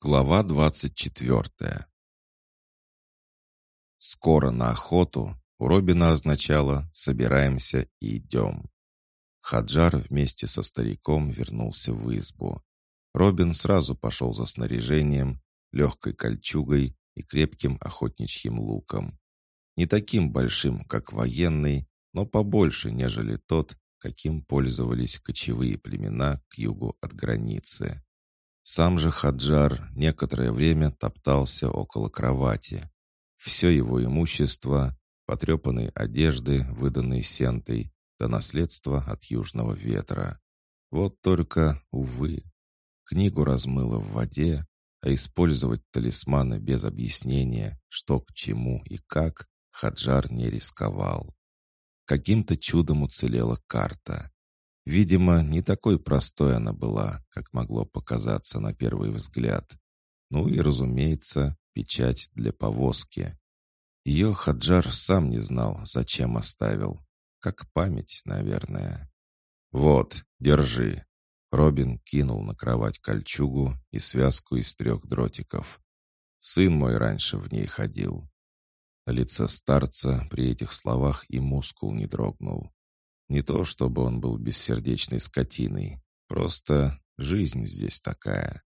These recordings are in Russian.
Глава двадцать четвертая Скоро на охоту у Робина означало «собираемся и идем». Хаджар вместе со стариком вернулся в избу. Робин сразу пошел за снаряжением, легкой кольчугой и крепким охотничьим луком. Не таким большим, как военный, но побольше, нежели тот, каким пользовались кочевые племена к югу от границы. Сам же Хаджар некоторое время топтался около кровати. Все его имущество, потрепанные одежды, выданные Сентой, до наследства от южного ветра. Вот только, увы, книгу размыло в воде, а использовать талисманы без объяснения, что к чему и как, Хаджар не рисковал. Каким-то чудом уцелела карта. Видимо, не такой простой она была, как могло показаться на первый взгляд. Ну и, разумеется, печать для повозки. Ее Хаджар сам не знал, зачем оставил. Как память, наверное. «Вот, держи». Робин кинул на кровать кольчугу и связку из трех дротиков. Сын мой раньше в ней ходил. На лице старца при этих словах и мускул не дрогнул. Не то, чтобы он был бессердечной скотиной. Просто жизнь здесь такая.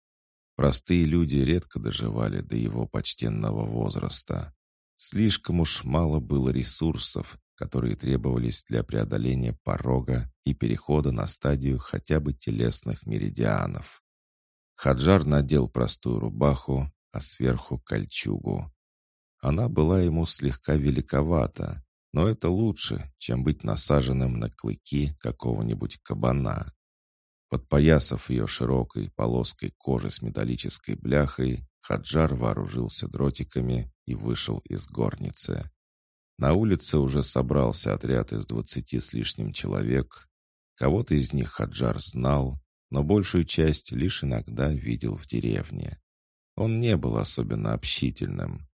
Простые люди редко доживали до его почтенного возраста. Слишком уж мало было ресурсов, которые требовались для преодоления порога и перехода на стадию хотя бы телесных меридианов. Хаджар надел простую рубаху, а сверху кольчугу. Она была ему слегка великовата, но это лучше, чем быть насаженным на клыки какого-нибудь кабана. Подпоясав ее широкой полоской кожи с металлической бляхой, Хаджар вооружился дротиками и вышел из горницы. На улице уже собрался отряд из двадцати с лишним человек. Кого-то из них Хаджар знал, но большую часть лишь иногда видел в деревне. Он не был особенно общительным.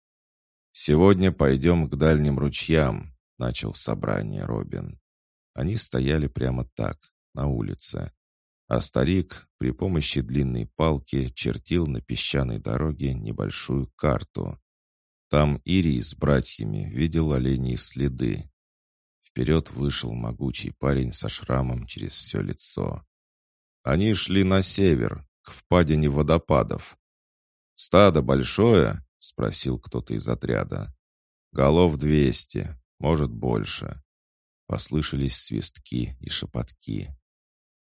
«Сегодня пойдем к дальним ручьям», — начал собрание Робин. Они стояли прямо так, на улице. А старик при помощи длинной палки чертил на песчаной дороге небольшую карту. Там Ирий с братьями видел оленей следы. Вперед вышел могучий парень со шрамом через все лицо. Они шли на север, к впадине водопадов. «Стадо большое?» — спросил кто-то из отряда. «Голов двести может, больше. Послышались свистки и шепотки.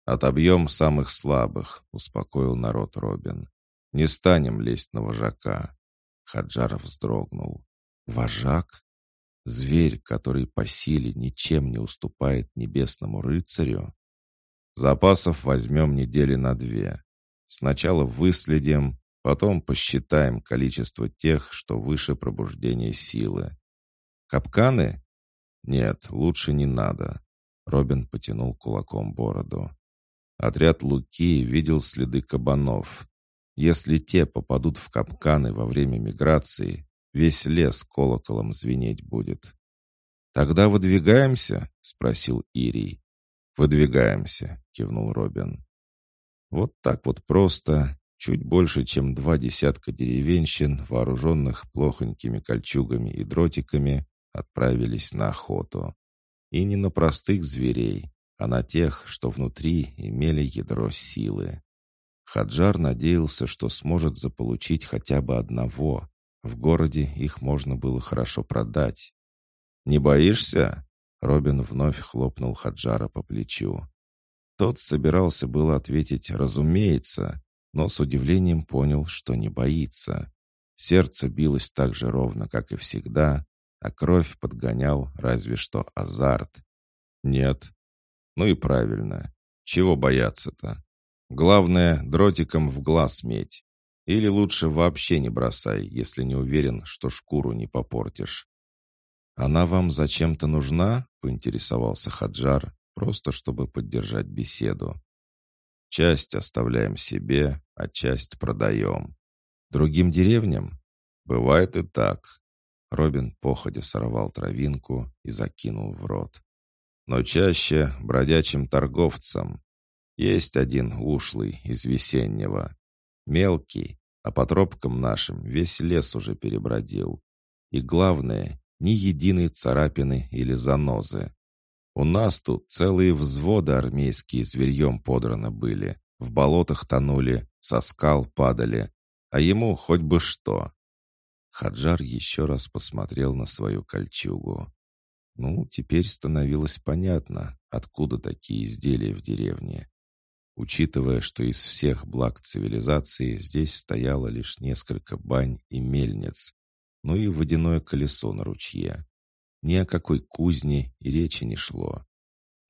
«Отобьем самых слабых», — успокоил народ Робин. «Не станем лезть на вожака». Хаджаров вздрогнул. «Вожак? Зверь, который по силе ничем не уступает небесному рыцарю?» «Запасов возьмем недели на две. Сначала выследим, потом посчитаем количество тех, что выше пробуждения силы. «Капканы?» «Нет, лучше не надо». Робин потянул кулаком бороду. Отряд Луки видел следы кабанов. Если те попадут в капканы во время миграции, весь лес колоколом звенеть будет. «Тогда выдвигаемся?» — спросил Ирий. «Выдвигаемся», — кивнул Робин. Вот так вот просто, чуть больше, чем два десятка деревенщин, вооруженных плохонькими кольчугами и дротиками, отправились на охоту. И не на простых зверей, а на тех, что внутри имели ядро силы. Хаджар надеялся, что сможет заполучить хотя бы одного. В городе их можно было хорошо продать. «Не боишься?» Робин вновь хлопнул Хаджара по плечу. Тот собирался было ответить «разумеется», но с удивлением понял, что не боится. Сердце билось так же ровно, как и всегда, а кровь подгонял разве что азарт. Нет. Ну и правильно. Чего бояться-то? Главное, дротиком в глаз медь. Или лучше вообще не бросай, если не уверен, что шкуру не попортишь. «Она вам зачем-то нужна?» — поинтересовался Хаджар, просто чтобы поддержать беседу. «Часть оставляем себе, а часть продаем. Другим деревням? Бывает и так. Робин походя сорвал травинку и закинул в рот. Но чаще бродячим торговцам. Есть один ушлый из весеннего. Мелкий, а по тропкам нашим весь лес уже перебродил. И главное, ни единой царапины или занозы. У нас тут целые взводы армейские зверьем подраны были, в болотах тонули, со скал падали, а ему хоть бы что. Хаджар еще раз посмотрел на свою кольчугу. Ну, теперь становилось понятно, откуда такие изделия в деревне. Учитывая, что из всех благ цивилизации здесь стояло лишь несколько бань и мельниц, ну и водяное колесо на ручье. Ни о какой кузне и речи не шло.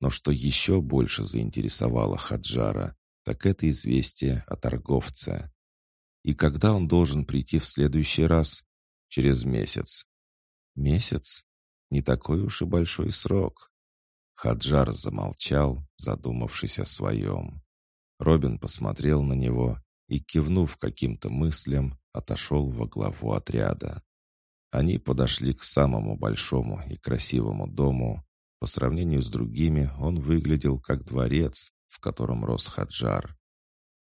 Но что еще больше заинтересовало Хаджара, так это известие о торговце. И когда он должен прийти в следующий раз? Через месяц. Месяц? Не такой уж и большой срок. Хаджар замолчал, задумавшись о своем. Робин посмотрел на него и, кивнув каким-то мыслям, отошел во главу отряда. Они подошли к самому большому и красивому дому. По сравнению с другими он выглядел как дворец, в котором рос Хаджар.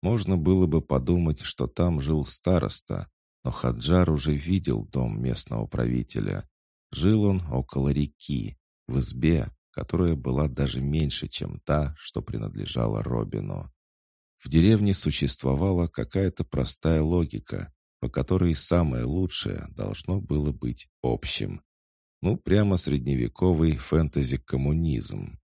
Можно было бы подумать, что там жил староста, но Хаджар уже видел дом местного правителя. Жил он около реки, в избе, которая была даже меньше, чем та, что принадлежала Робину. В деревне существовала какая-то простая логика, по которой самое лучшее должно было быть общим. Ну, прямо средневековый фэнтези-коммунизм.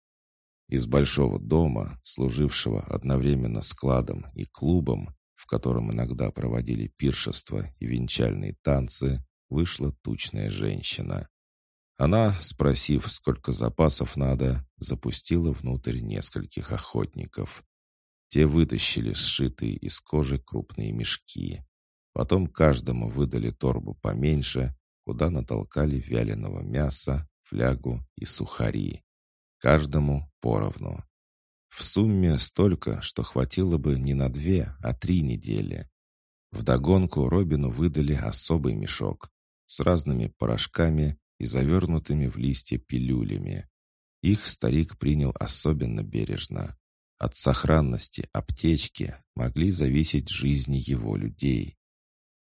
Из большого дома, служившего одновременно складом и клубом, в котором иногда проводили пиршества и венчальные танцы, вышла тучная женщина. Она, спросив, сколько запасов надо, запустила внутрь нескольких охотников. Те вытащили сшитые из кожи крупные мешки. Потом каждому выдали торбу поменьше, куда натолкали вяленого мяса, флягу и сухари. Каждому поровну. В сумме столько, что хватило бы не на две, а три недели. Вдогонку Робину выдали особый мешок с разными порошками и завернутыми в листья пилюлями. Их старик принял особенно бережно. От сохранности аптечки могли зависеть жизни его людей.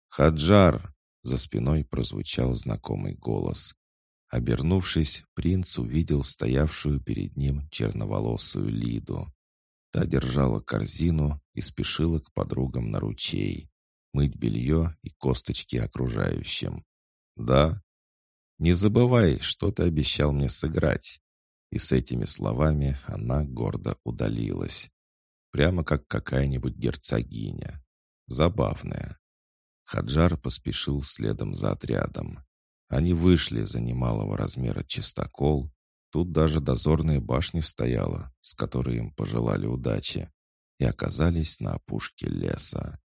«Хаджар!» — за спиной прозвучал знакомый голос. Обернувшись, принц увидел стоявшую перед ним черноволосую Лиду. Та держала корзину и спешила к подругам на ручей. Мыть белье и косточки окружающим. «Да? Не забывай, что ты обещал мне сыграть». И с этими словами она гордо удалилась. Прямо как какая-нибудь герцогиня. Забавная. Хаджар поспешил следом за отрядом. Они вышли за немалого размера чистокол. Тут даже дозорная башня стояла, с которой им пожелали удачи, и оказались на опушке леса.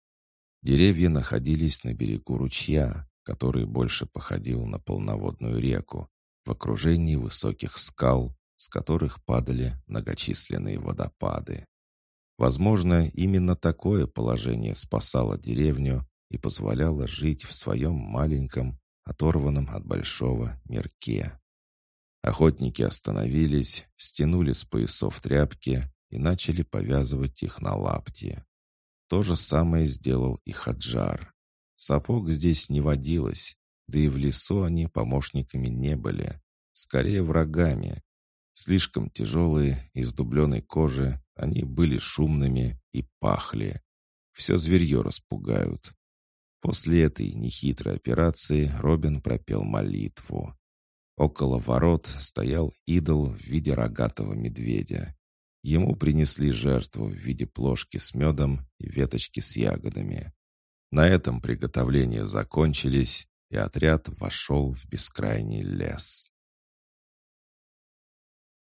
Деревья находились на берегу ручья, который больше походил на полноводную реку, в окружении высоких скал, с которых падали многочисленные водопады. Возможно, именно такое положение спасало деревню и позволяло жить в своем маленьком, оторванном от большого мерке. Охотники остановились, стянули с поясов тряпки и начали повязывать их на лапти. То же самое сделал и Хаджар. Сапог здесь не водилось, да и в лесу они помощниками не были, скорее врагами. Слишком тяжелые, из дубленой кожи, они были шумными и пахли. Все зверье распугают. После этой нехитрой операции Робин пропел молитву. Около ворот стоял идол в виде рогатого медведя. Ему принесли жертву в виде плошки с медом и веточки с ягодами. На этом приготовления закончились, и отряд вошел в бескрайний лес.